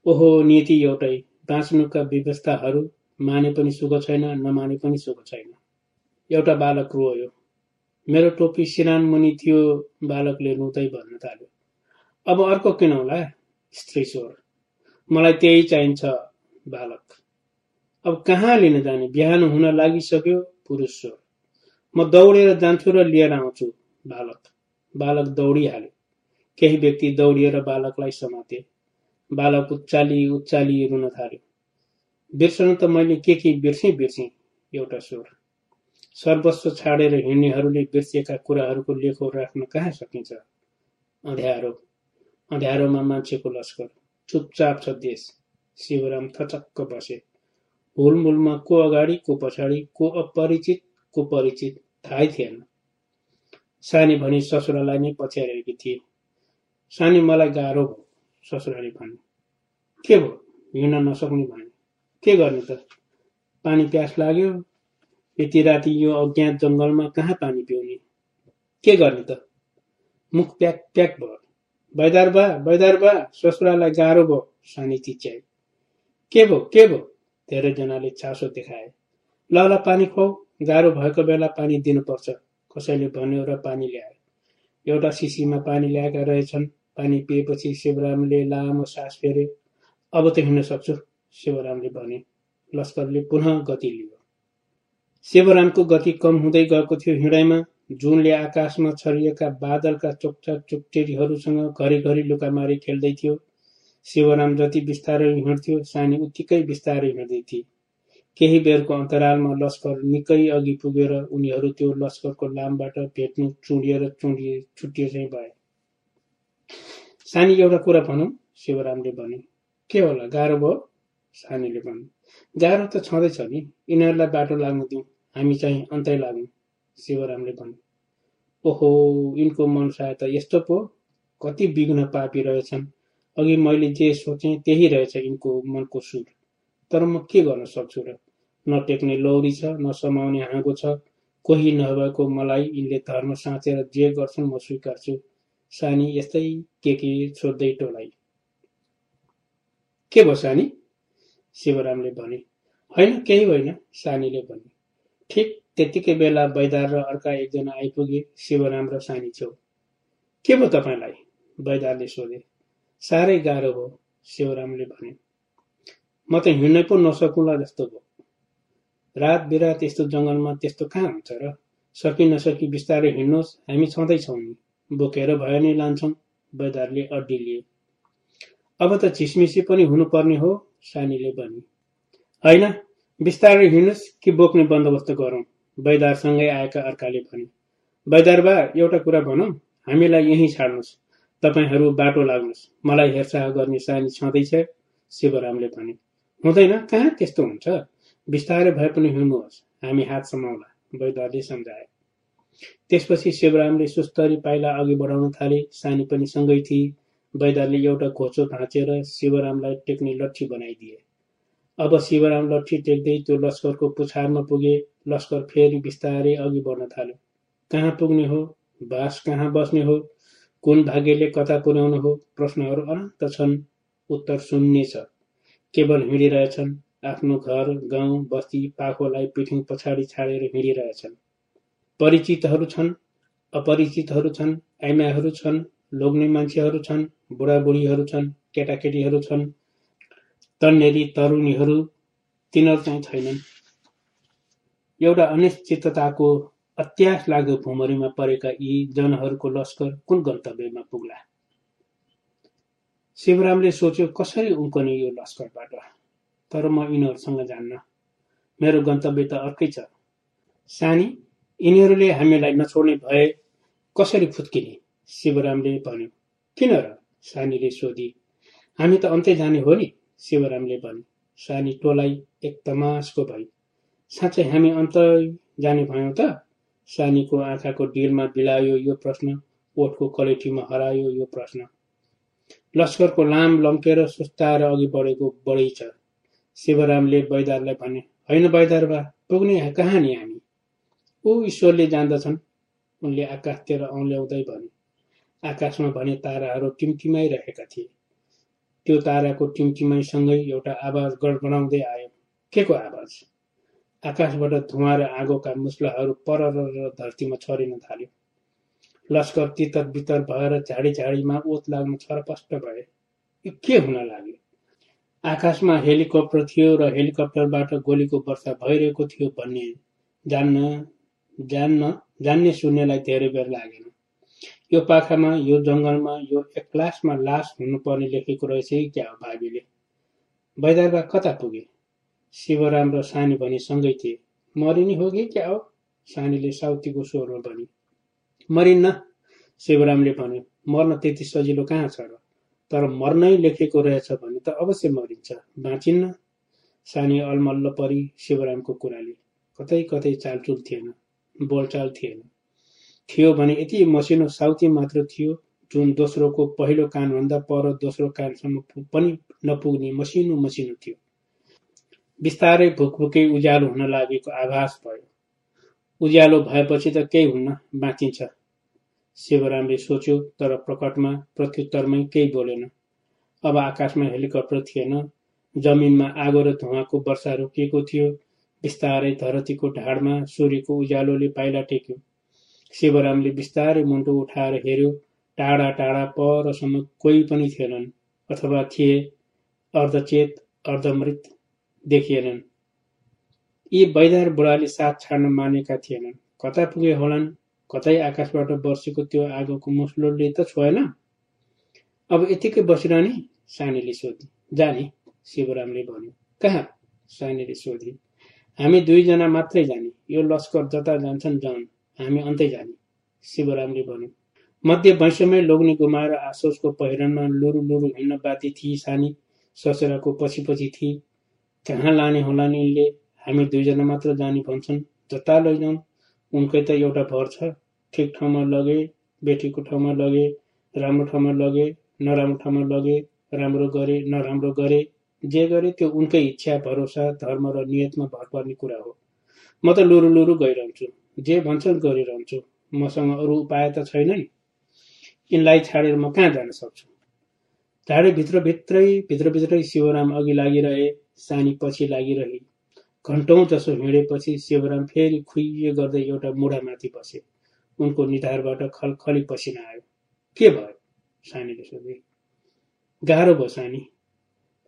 ओहो नीति एउटै। बाँच्नुका व्यवस्थाहरू माने पनि सुख छैन नमाने पनि सुख छैन। एउटा बालक रोयो। मेरो टोपी सिरान मुनि थियो बालकले रुँदै भन्न थाल्यो। अब अर्को किन होला? स्त्री स्वर। मलाई त्यही चाहिन्छ बालक। अब कहाँ लिन जाने? बिहान हुन लागिसक्यो पुरुष स्वर। म दौडेर जान्छु र लिएर आउँछु बालक। बालक दौडिहाल्यो। केही व्यक्ति दौडिएर बालकलाई समाते बालक उच्चाली उच्चाली रुन थाल्यो। बिर्सनु त मैले के के बिर्सेँ बिर्सेँ एउटा स्वर। सर्वस्व छाडेर हिँड्नेहरूले बिर्सिएका कुराहरूको लेखो राख्न कहाँ सकिन्छ? अँध्यारो। अँध्यारोमा मान्छेको लस्कर चुपचाप छ देश। शिवराम थचक्क बसे। हुलमुलमा को अगाडि को पछाडि को अपरिचित? को परिचित थाहै थिएन। सानी भनी ससुरालाई नै पछ्याइरहेकी थिए। सानी मलाई गाह्रो भयो ससुराली भने के भयो? हिँड्न नसक्ने भने के गर्ने त? पानी प्यास लाग्यो? यति राति यो अज्ञात जङ्गलमा कहाँ पानी पिउने? के गर्ने त? मुख प्याक प्याक भयो। बैदार बा बैदार बा ससुरालाई गाह्रो भयो सानी चिच्याए के भयो? के भयो? धेरैजनाले चासो देखाए। ल ल पानी खुवाउ गाह्रो भएको बेला पानी दिनुपर्छ। कसैले भन्यो र पानी ल्याए। एउटा सिसीमा पानी ल्याएका रहेछन्। पानी पिएपछि शिवरामले लामो सास फेरे। अब त हिँड्न सक्छु शिवरामले भने लस्करले पुनः गति लियो। शिवरामको गति कम हुँदै गएको थियो हिँडाइमा। जुनले आकाशमा छरिएका बादलका चोक्चा चुक्टेरीहरूसँग घरिघरि लुकामारी खेल्दै थियो शिवराम जति बिस्तारै हिँड्थ्यो सानी उत्तिकै बिस्तारै हिँड्दै थिए। केही बेरको अन्तरालमा लस्कर निकै अघि पुगेर उनीहरू त्यो लस्करको लामबाट भेट्नु चुडिएर चुडिए छुट्टिए चाहिँ भए। सानी एउटा कुरा भनौँ शिवरामले भने के होला गाह्रो भयो? सानीले भने गाह्रो त छँदैछ नि यिनीहरूलाई बाटो लाग्नु दिउँ हामी चाहिँ अन्तै लागौँ शिवरामले भने ओहो यिनको मनसा त यस्तो पो कति विघ्न पापी रहेछन्। अघि मैले जे सोचेँ त्यही रहेछ यिनको मनको सुर। तर म के गर्न सक्छु र? न टेक्ने लौरी छ न समाउने हाँगो छ। कोही नभएको मलाई यिनले धर्म साँचेर जे गर्छन् म स्वीकार्छु सानी यस्तै के के सोध्दै टोलाइ। के भयो सानी? शिवरामले भने। होइन केही होइन सानीले भने। ठिक त्यतिकै बेला बैदार र अर्का एकजना आइपुगे शिवराम र सानी छेउ के भयो तपाईँलाई? बैदारले सोधे। साह्रै गाह्रो भयो शिवरामले भने। म त हिँड्नै पो नसकुला जस्तो भयो रात बिरात यस्तो जङ्गलमा त्यस्तो कहाँ हुन्छ र सकि नसकी बिस्तारै हिँड्नुहोस् हामी छँदैछौँ नि बोकेर भयो नि लान्छौँ बैदारले अड्डी लिए अब त झिसमिसी पनि हुनुपर्ने हो सानीले भने होइन बिस्तारै हिँड्नुहोस् कि बोक्ने बन्दोबस्त गरौँ बैदारसँगै आएका अर्काले भने बैदार बा एउटा कुरा भनौँ हामीलाई यहीँ छाड्नुहोस् तपाईँहरू बाटो लाग्नुहोस् मलाई हेरचाह गर्ने सानी छँदैछ शिवरामले भने हुँदैन? कहाँ? त्यस्तो हुन्छ। बिस्तारै भए पनि हिँड्नुहोस् हामी हात समाउला। बैदारले सम्झाए। त्यसपछि शिवरामले सुस्तरी पाइला अघि बढाउन थाले। सानी पनि सँगै थिए। बैदारले एउटा घोचो भाँचेर शिवरामलाई टेक्ने लट्ठी बनाइदिए। अब शिवराम लट्ठी टेक्दै त्यो लस्करको पुछारमा पुगे। लस्कर फेरि बिस्तारै अघि बढ्न थाल्यो। कहाँ पुग्ने हो? बास कहाँ बस्ने हो? कुन भाग्यले कता पुर्याउनु हो? प्रश्नहरू अनन्त छन्। उत्तर शून्य छ। केवल हिँडिरहेछन्। आफ्नो घर गाउँ बस्ती पाखोलाई पिठिङ पछाडि छाडेर हिँडिरहेछन्। परिचितहरू छन् अपरिचितहरू छन् आइमाईहरू छन् लोग्ने मान्छेहरू छन् बुढाबुढीहरू छन् केटाकेटीहरू छन् तन्नेरी तरुणीहरू तिनीहरू चाहिँ छैनन्। एउटा अनिश्चितताको अत्यास लाग्दो भुमरीमा परेका यी जनहरूको लस्कर कुन गन्तव्यमा पुग्ला? शिवरामले सोच्यो कसरी उम्कने यो लस्करबाट तर म यिनीहरूसँग जान्न। मेरो गन्तव्य त अर्कै छ। सानी यिनीहरूले हामीलाई नछोड्ने भए कसरी फुत्किने? शिवरामले भन्यो। किन र? सानीले सोधी। हामी त अन्त्य जाने हो नि? शिवरामले भने सानी टोलाई एक तमासको भई। साँच्चै हामी अन्त जाने भयौँ त? सानीको आँखाको डिलमा बिलायो यो प्रश्न ओठको कलेटीमा हरायो यो प्रश्न। लस्करको लाम लम्केर सुस्ताएर अघि बढेको बढी छ। शिवरामले बैदारलाई भने होइन बैदार बा पुग्ने कहाँ नि हामी? ऊ ईश्वरले जान्दछन्। उनले आकाशतिर औल्याउँदै भने। आकाशमा भने ताराहरू टिमटिमाइरहेका थिए। त्यो ताराको टिमटिमाइसँगै एउटा आवाज गडगडाउँदै आयो। के को आवाज? आकाशबाट धुवा र आगोका मुस्लाहरू पर धरतीमा छरिन थाल्यो। लस्कर तितर बितर भएर झाडी झाडीमा ओत लाग्न छरपष्ट भए। यो के हुन लाग्यो? आकाशमा हेलिकप्टर थियो र हेलिकप्टरबाट गोलीको वर्षा भइरहेको थियो भन्ने जान्न जान्न जान्ने सुन्नेलाई धेरै बेर लागेन। यो पाखामा यो जङ्गलमा यो एक्लासमा लास हुनुपर्ने लेखेको रहेछ कि क्या हो भावीले बैदारबा कता पुगे? शिवराम र सानी भने सँगै थिए। मरिनी हो कि क्या हो? सानीले साउतीको स्वरमा भने। मरिन्न शिवरामले भन्यो मर्न त्यति सजिलो कहाँ छ र? तर मर्नै लेखेको रहेछ भने त अवश्य मरिन्छ। बाँचिन्न? सानी अलमल्ल परी शिवरामको कुराले कतै कतै चालचुल थिएन बोलचाल थिएन। थियो भने यति मसिनो साउती मात्र थियो जुन दोस्रोको पहिलो कानभन्दा पर दोस्रो कानसम्म पनि नपुग्ने मसिनो मसिनो थियो। बिस्तारै भुकभुकै उज्यालो हुन लागेको आभास भयो। उज्यालो भएपछि त केही हुन्न बाँचिन्छ। शिवरामले सोच्यो तर प्रकटमा प्रत्युत्तरमै केही बोलेन। अब आकाशमा हेलिकप्टर थिएन। जमिनमा आगो र धुवाको वर्षा रोकिएको थियो। बिस्तारै धरतीको ढाडमा सूर्यको उज्यालोले पाइला टेक्यो। शिवरामले बिस्तारै मुन्टो उठाएर हेऱ्यो टाढा टाढा परसम्म कोही पनि थिएनन् अथवा थिए अर्धचेत अर्धमृत देखिएनन्। यी बैदार बुढाले साथ छाड्न मानेका थिएनन्। कता पुगे होलान्? कतै आकाशबाट वर्षेको त्यो आगोको मुस्लोले त छोएन। अब यतिकै बसिरहने सानीले सोधी। जाने शिवरामले भन्यो कहाँ? सानीले सोधी हामी दुईजना मात्रै जाने। यो लस्कर जता जान्छन् जाउन् हामी अन्तै जाने। शिवरामले भन्यो मध्य वैश्यमै लोग्ने गुमाएर आसोसको पहिरनमा लुरु लुरु हिँड्न बाध्य थिए सानी। ससुराको पछि पछि थिए। कहाँ लाने होला नि उनले हामी दुईजना मात्र जाने भन्छन्। जता लैजाउँ उनकै त एउटा भर छ। ठिक ठाउँमा लगे बेटीको ठाउँमा लगे राम्रो ठाउँमा लगे नराम्रो ठाउँमा लगे राम्रो गरे नराम्रो गरे जे गरे त्यो उनकै इच्छा भरोसा धर्म र नियतमा भर पर्ने कुरा हो। म त लुरु लुरु गइरहन्छु। जे भन्छन् गरिरहन्छु। मसँग अरू उपाय त छैन नि यिनलाई छाडेर म कहाँ जान सक्छु? ढाडे भित्रभित्रै भित्रभित्रै शिवराम अघि लागिरहे सानी पछि लागिरहे। घन्टौँ जसो हिँडेपछि शिवराम फेरि खुइए गर्दै एउटा मुढामाथि बसे। उनको निधारबाट खलखली पसिना आयो। के भयो? सानीले सोधे। गाह्रो भयो सानी।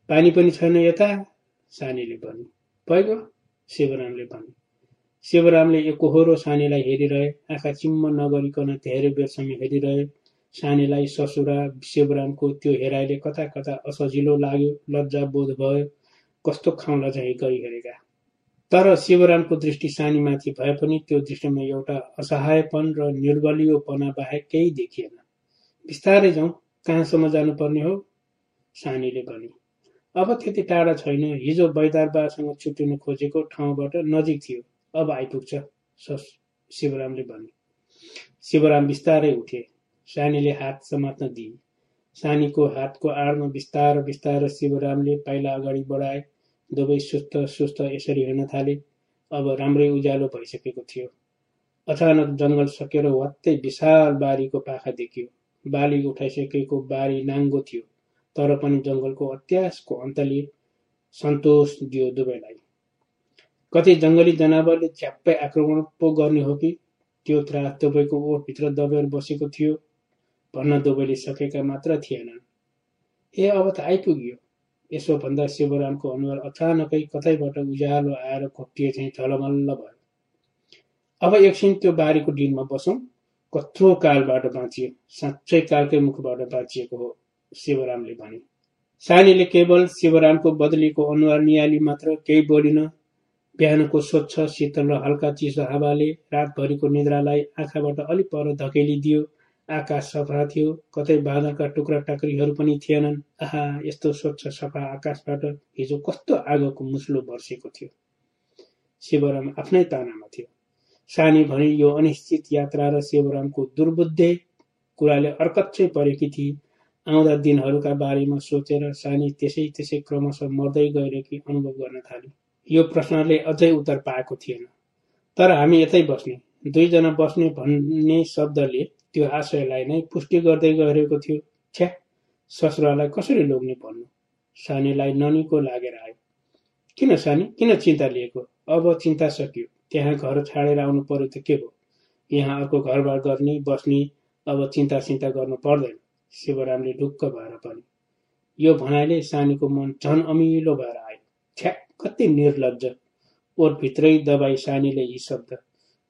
पानी पनि छैन यता? सानीले भने भइगयो शिवरामले भने शिवरामले एकहोरो सानीलाई हेरिरहे आँखा चिम्म नगरिकन धेरै बेरसम्म हेरिरहे। सानीलाई ससुरा शिवरामको त्यो हेराइले कता कता असजिलो लाग्यो लज्जा बोध भयो। कस्तो खाउँला चाहिँ गरिहेरेका तर शिवरामको दृष्टि सानीमाथि भए पनि त्यो दृष्टिमा एउटा असहायपन र निर्बलियोपना बाहेक केही देखिएन। बिस्तारै जाउँ कहाँसम्म जानुपर्ने हो? सानीले भने। अब त्यति टाढा छैन। हिजो बैदारबासँग छुट्टिनु खोजेको ठाउँबाट नजिक थियो। अब आइपुग्छ शिवरामले भने। शिवराम बिस्तारै उठे। सानीले हात समात्न दिए। सानीको हातको आडमा बिस्तार बिस्तार शिवरामले पाइला अगाडि बढाए। दुवै सुस्त सुस्त यसरी हिँड्न थाले। अब राम्रै उज्यालो भइसकेको थियो। अचानक जङ्गल सकेर वात्तै विशाल बारीको पाखा देखियो। बाली उठाइसकेको बारी नाङ्गो थियो तर पनि जङ्गलको अत्यासको अन्तले सन्तोष दियो दुवैलाई। कति जङ्गली जनावरले झ्याप्पै आक्रमण पो गर्ने हो कि? त्यो त्रास दुवैको ओठभित्र दबेर बसेको थियो। भन्न दुवैले सकेका मात्र थिएनन्। ए अब त आइपुग्यो। यसो भन्दा शिवरामको अनुहार अचानकै कतैबाट उज्यालो आएर घोप्टिए चाहिँ झलमल्ल भयो। अब एकछिन त्यो बारीको डिनमा बसौँ। कत्रो कालबाट बाँचियो। साँच्चै कालकै मुखबाट बाँचिएको हो शिवरामले भने। सानीले केवल शिवरामको बदलीको अनुहार निहाली मात्र केही बोलिन बिहानको स्वच्छ शीतल र हल्का चिसो हावाले रातभरिको निद्रालाई आँखाबाट अलि पर धकेलिदियो आकाश सफा थियो। कतै बादलका टुक्रा टाक्रीहरू पनि थिएनन्। आहा यस्तो स्वच्छ सफा आकाशबाट हिजो कस्तो आगोको मुस्लो बर्सेको थियो। शिवराम आफ्नै तानामा थियो। सानी भने यो अनिश्चित यात्रा र शिवरामको दुर्बुद्धे कुराले अर्कच्छै परेकी थिए आउँदा दिनहरूका बारेमा सोचेर सानी त्यसै त्यसै क्रमशः मर्दै गइरहेकी अनुभव गर्न थाले। यो प्रश्नले अझै उत्तर पाएको थिएन। तर हामी यतै बस्ने दुईजना बस्ने भन्ने शब्दले त्यो आशयलाई नै पुष्टि गर्दै गइरहेको थियो। छ्या ससुरालाई कसरी लोग्ने भन्नु? सानीलाई ननीको लागेर आयो। किन सानी? किन चिन्ता लिएको? अब चिन्ता सकियो। त्यहाँ घर छाडेर आउनु पर्यो त के भयो? यहाँ अर्को घरबार गर्ने बस्ने अब चिन्ता चिन्ता गर्नु पर्दैन। शिवरामले ढुक्क भएर पनि यो भनाइले सानीको मन झन अमिलो भएर आयो। छ्या कति निर्लज ओठभित्रै दबाई सानीले यी शब्द।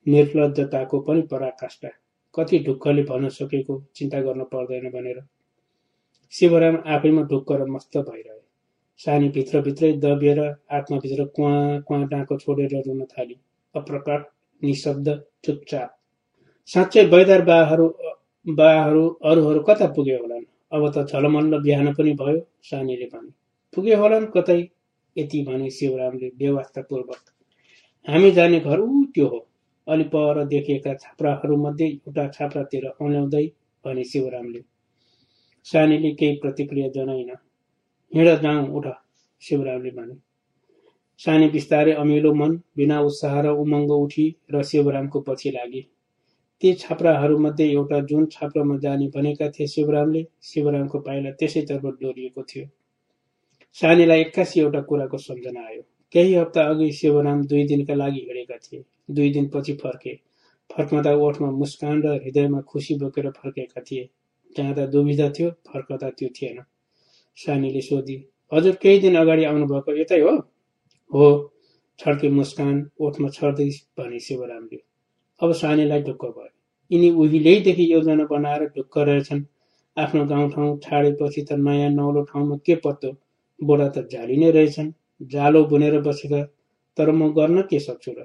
निर्लजताको पनि पराकाष्ठा। कति ढुक्कले भन्न सकेको चिन्ता गर्न पर्दैन भनेर। शिवराम आफैमा ढुक्क र मस्त भइरहे। सानी भित्रभित्रै दबिएर आत्माभित्र कुवा कुवा डाँको छोडेर रुन थाली। अप्रकट निशब्द चुपचाप। साँच्चै बैदार बाहरू बाहरू अरूहरू कता पुगे होलान्? अब त झलमल्ल बिहान पनि भयो सानीले भने। पुगे होलान् कतै? यति भने शिवरामले व्यवस्थापूर्वक। हामी जाने घर ऊ त्यो हो। अलि पर देखिएका छाप्राहरूमध्ये एउटा छाप्रातिर औल्याउँदै भने शिवरामले सानीले केही प्रतिक्रिया जनाइन। हिँड जाउँ उठ शिवरामले भने। सानी बिस्तारै अमिलो मन बिना उत्साह र उमङ्ग उठी र शिवरामको पछि लागे। ती छाप्राहरूमध्ये एउटा जुन छाप्रामा जाने भनेका थिए शिवरामले शिवरामको पाइला त्यसैतर्फ डोरिएको थियो। सानीलाई एक्कासी एउटा कुराको सम्झना आयो। केही हप्ता अघि शिवराम दुई दिनका लागि हिँडेका थिए। दुई दिनपछि फर्के। फर्कँदा ओठमा मुस्कान र हृदयमा खुसी बोकेर फर्केका थिए। जाँदा दुविधा थियो फर्कँदा त्यो थिएन। सानीले सोधी हजुर केही दिन अगाडि आउनुभएको यतै हो? हो छड्के मुस्कान ओठमा छर्दै भने शिवरामले। अब सानीलाई ढुक्क भयो। यिनी उहिलेदेखि योजना बनाएर ढुक्क रहेछन्। आफ्नो गाउँठाउँ छाडेपछि त नयाँ नौलो ठाउँमा के पत्तो? बुढा त झाली नै रहेछन्। जालो बुनेर बसेका तर म गर्न के सक्छु र?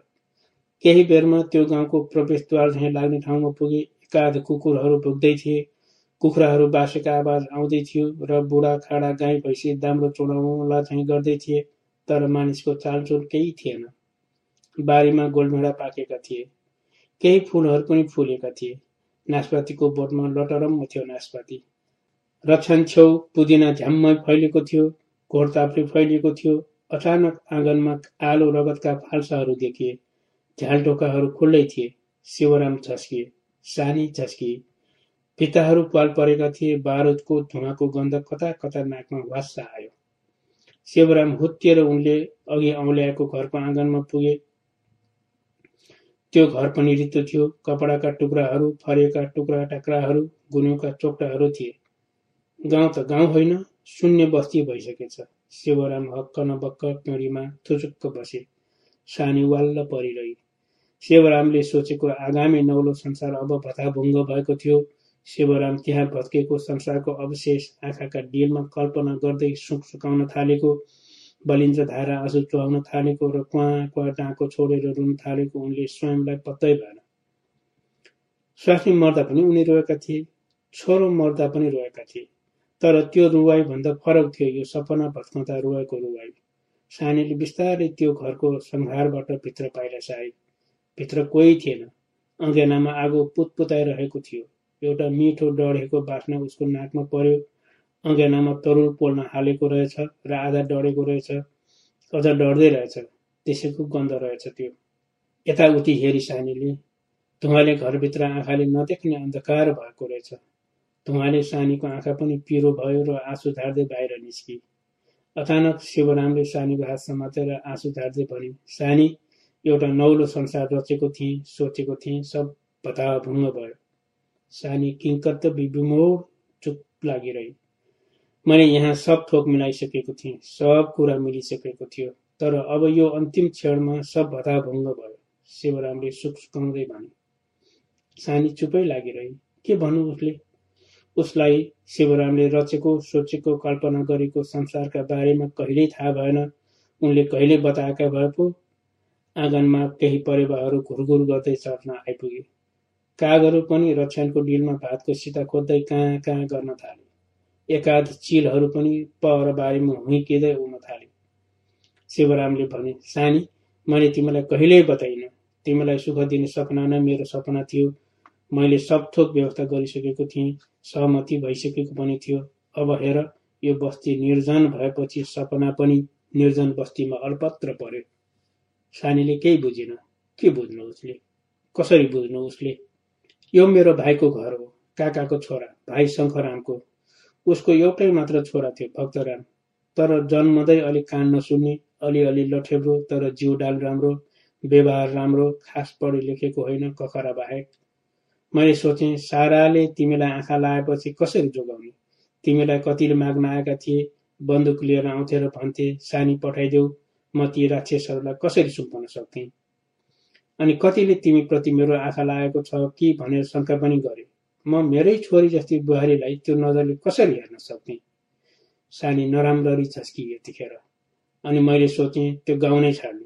केही बेरमा त्यो गाउँको प्रवेशद्वार झैँ लाग्ने ठाउँमा पुगे एकाध कुकुरहरू भुक्दै थिए। कुखुराहरू बासेका आवाज आउँदै थियो र बुढा खाडा गाई भैँसी दाम्रो चुडाउला झैँ गर्दै थिए तर मानिसको चालचुल केही थिएन। बारीमा गोलभेडा पाकेका थिए। केही फुलहरू पनि फुलेका थिए। नासपातीको बोटमा लटरम्म थियो नासपाती। रक्षण छेउ पुदिना झ्याम्मै फैलिएको थियो घोडताप्रे फैलिएको थियो। अचानक आँगनमा आलो रगतका फाल्साहरू देखिए। झ्याल ढोकाहरू खुल्लै थिए। शिवराम झस्किए। सानी झस्किए। भित्ताहरू पाल परेका थिए। बारुदको धुवाको गन्ध कता कता नाकमा वास्सा आयो। शिवराम हुत्तिएर उनले अघि औल्याएको घरको आँगनमा पुगे। त्यो घर पनि रित्तो थियो। कपडाका टुक्राहरू फरिएका टुक्रा टाक्राहरू गुन्युका चोक्टाहरू थिए। गाउँ त गाउँ होइन शून्य बस्ती भइसकेछ। शिवराम हक्क नबक्क पिँढीमा थुचुक्क बसे सानी वाल्ल परिरही। शिवरामले सोचेको आगामी नौलो संसार अब भताभुङ्ग भएको थियो। शिवराम त्यहाँ भत्केको संसारको अवशेष आँखाका डिलमा कल्पना गर्दै सुक सुकाउन थालेको बलिन्द्र धारा आँसु चुहाउन थालेको र कुवा कुवा डाँको छोडेर रुन थालेको उनले स्वयंलाई पत्तै भएन। स्वास्नी मर्दा पनि उनी रोएका थिए छोरो मर्दा पनि रोएका थिए। तर त्यो रुवाई भन्दा फरक थियो यो सपना भत्काउँदा रोएको रुवाई। सानीले बिस्तारै त्यो घरको संहारबाट भित्र पाइला साए। भित्र कोही थिएन। अँगेनामा आगो पुतपुताइरहेको थियो। एउटा मिठो डढेको बास्ना उसको नाकमा पर्यो। अँगेनामा तरुल पोल्न हालेको रहेछ र आधा डढेको रहेछ। अझ डढ्दै रहेछ। त्यसैको गन्ध रहेछ त्यो। यताउति हेरी सानीले धुवाले घरभित्र आँखाले नदेख्ने अन्धकार भएको रहेछ। धुवाले सानीको आँखा पनि पिरो भयो र आँसु झार्दै बाहिर निस्की। अचानक शिवरामले सानीको हात समातेर आँसु झार्दै भने सानी एउटा नौलो संसार रचेको थिएँ सोचेको थिएँ सब भताभुङ्ग भयो। सानी किङ्कत विमोड चुप लागिरही। मैले यहाँ सब थोक मिलाइसकेको थिएँ सब कुरा मिलिसकेको थियो तर अब यो अन्तिम क्षणमा सब भताभङ्ग भयो शिवरामले सुख सुकाउँदै भने। सानी चुपै लागिरही। के भन्नु उसले? उसलाई शिवरामले रचेको सोचेको कल्पना गरेको संसारका बारेमा कहिल्यै थाहा भएन। उनले कहिले बताएका भए पो आँगनमा केही परेवाहरू घुरघुर गर्दै चढ्न आइपुगे। कागहरू पनि रक्षणको डिलमा भातको सिता खोज्दै कहाँ कहाँ गर्न थाले। एकाध चिलहरू पनि पर बारीमा हुइकिँदै उड्न थाले। शिवरामले भने सानी मैले तिमीलाई कहिल्यै बताइन। तिमीलाई सुख दिने सपना नै मेरो सपना थियो। मैले सब थोक व्यवस्था गरिसकेको थिएँ सहमति भइसकेको पनि थियो। अब हेर यो बस्ती निर्जन भएपछि सपना पनि निर्जन बस्तीमा अल्पत्र पर्यो सानीले केही बुझेन। के बुझ्नु उसले? कसरी बुझ्नु उसले? यो मेरो भाइको घर हो काकाको छोरा भाइ शङ्खरामको। उसको एउटै मात्र छोरा थियो भक्तराम। तर जन्मदै अलिक कान नसुन्ने अलिअलि लठेब्रो तर जिउ डाल राम्रो व्यवहार राम्रो खास पढे लेखेको होइन कखरा बाहेक। मैले सोचेँ साराले तिमीलाई आँखा लाएपछि कसरी जोगाउने? तिमीलाई कतिले माग्न आएका थिए? बन्दुक लिएर आउँथे र भन्थे सानी पठाइदेऊ। म ती राक्षसहरूलाई कसरी सुम्पन सक्थेँ? अनि कतिले तिमीप्रति मेरो आँखा लागेको छ कि भनेर शङ्का पनि गरे। म मेरै छोरी जस्तै बुहारीलाई त्यो नजरले कसरी हेर्न सक्ने सानी नराम्ररी छस्किए यतिखेर। अनि मैले सोचेँ त्यो गाउँ नै छाड्ने।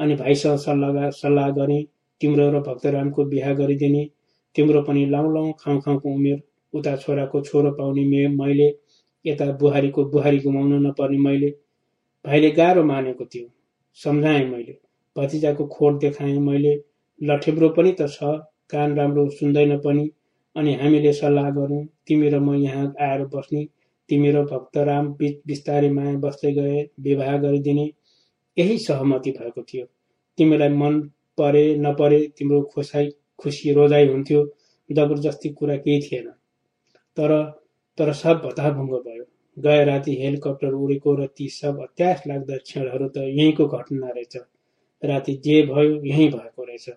अनि भाइसँग सल्लाह सल्लाह गरेँ तिम्रो र भक्तरामको बिहा गरिदिने। तिम्रो पनि लाउँ लाउँ खाउँ खाउँ उमेर उता छोराको छोरो पाउने मे मैले यता बुहारीको बुहारी गुमाउनु नपर्ने मैले। भाइले गाह्रो मानेको थियो सम्झाएँ मैले। भतिजाको खोट देखाएँ मैले लठेब्रो पनि त छ कान राम्रो सुन्दैन पनि। अनि हामीले सल्लाह गरौँ तिमी र म यहाँ आएर बस्ने। तिमी र भक्तराम बिच बिस्तारै माया बस्दै गए विवाह गरिदिने। यही सहमति भएको थियो। तिमीलाई मन परे नपरे तिम्रो खुसाइ खुसी रोजाइ हुन्थ्यो जबरजस्ती कुरा केही थिएन। तर तर सब भताभुङ्ग भयो। गए राति हेलिकप्टर उडेको र ती सब अत्यास लाग्दा क्षणहरू त यहीँको घटना रहेछ। राति जे भयो यहीँ भएको रहेछ।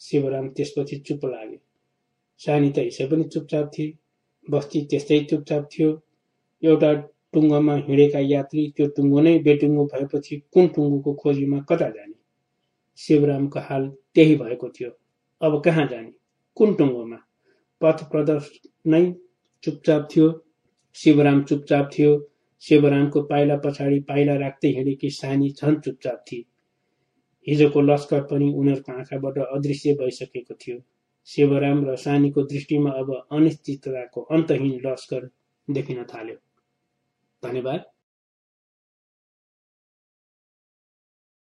शिवराम त्यसपछि चुप लागे। सानी त हिसै पनि चुपचाप थिए। बस्ती त्यस्तै चुपचाप थियो। एउटा टुङ्गोमा हिँडेका यात्री त्यो टुङ्गो नै बेटुङ्गो भएपछि कुन टुङ्गोको खोजीमा कता जाने? शिवरामको हाल त्यही भएको थियो। अब कहाँ जाने कुन टुङ्गोमा पथ प्रदर्श नै चुपचाप थियो। शिवराम चुपचाप थियो। शिवरामको पाइला पछाडि पाइला राख्दै हिँडेकी सानी झन चुपचाप थिए। हिजोको लस्कर पनि उनीहरूको आँखाबाट अदृश्य भइसकेको थियो। शिवराम र सानीको दृष्टिमा अब अनिश्चितताको अन्तहीन लस्कर देखिन थाल्यो। धन्यवाद।